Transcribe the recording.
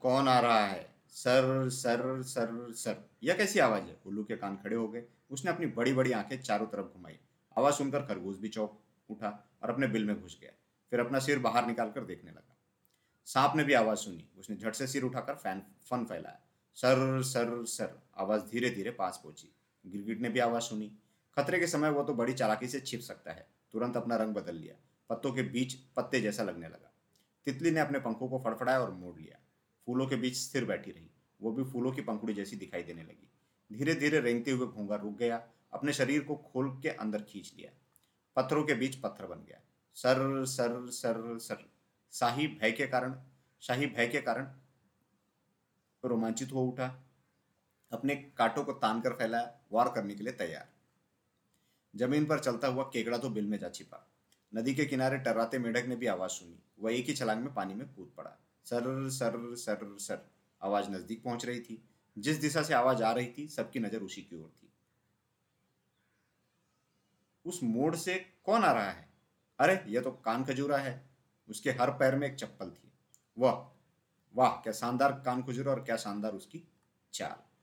कौन आ रहा है? सर सर सर सर। यह कैसी आवाज़ है? उल्लू के कान खड़े हो गए। उसने अपनी बड़ी बड़ी आँखें चारों तरफ़ घुमाई। आवाज़ सुनकर खरगोश भी चौक उठा और अपने बिल में घुस गया। फिर अपना सिर बाहर निकालकर देखने लगा। सांप ने भी आवाज़ सुनी। उसने झट से सिर उठाकर फ़ैन, फन फैलाया। सर सर सर। आवाज़ धीरे धीरे पास पहुँची। गिरगिट ने भी आवाज़ सुनी। खतरे के समय वो तो बड़ी चालाकी से छिप सकता है। तुरंत अपना रंग बदल लिया। पत्तों के बीच पत्ते जैसा लगने लगा। तितली ने अपने पंखों को फड़फड़ाया और मोड़ लिया। फूलों के बीच स्थिर बैठी रही। वो भी फूलों की पंखुड़ी जैसी दिखाई देने लगी। धीरे धीरे रेंगते हुए घोंगा रुक गया, अपने शरीर को खोल के अंदर खींच लिया। पत्थरों के बीच पत्थर बन गया। सर सर सर सर। शाही भय के कारण, शाही भय के कारण रोमांचित हो उठा। अपने कांटों को तान कर फैलाया वार करने के लिए तैयार। ज़मीन पर चलता हुआ केकड़ा तो बिल में जा छिपा। नदी के किनारे टर्राते मेढक ने भी आवाज़ सुनी। वह एक ही छलांग में पानी में कूद पड़ा। सर सर सर सर आवाज़ नज़दीक पहुँच रही थी। जिस दिशा से आवाज़ आ रही थी, सबकी नज़र उसी की ओर थी। उस मोड़ से कौन आ रहा है? अरे यह तो कान खजूरा है। उसके हर पैर में एक चप्पल थी। वह, वाह, क्या शानदार कान खजूरा और क्या शानदार उसकी चाल।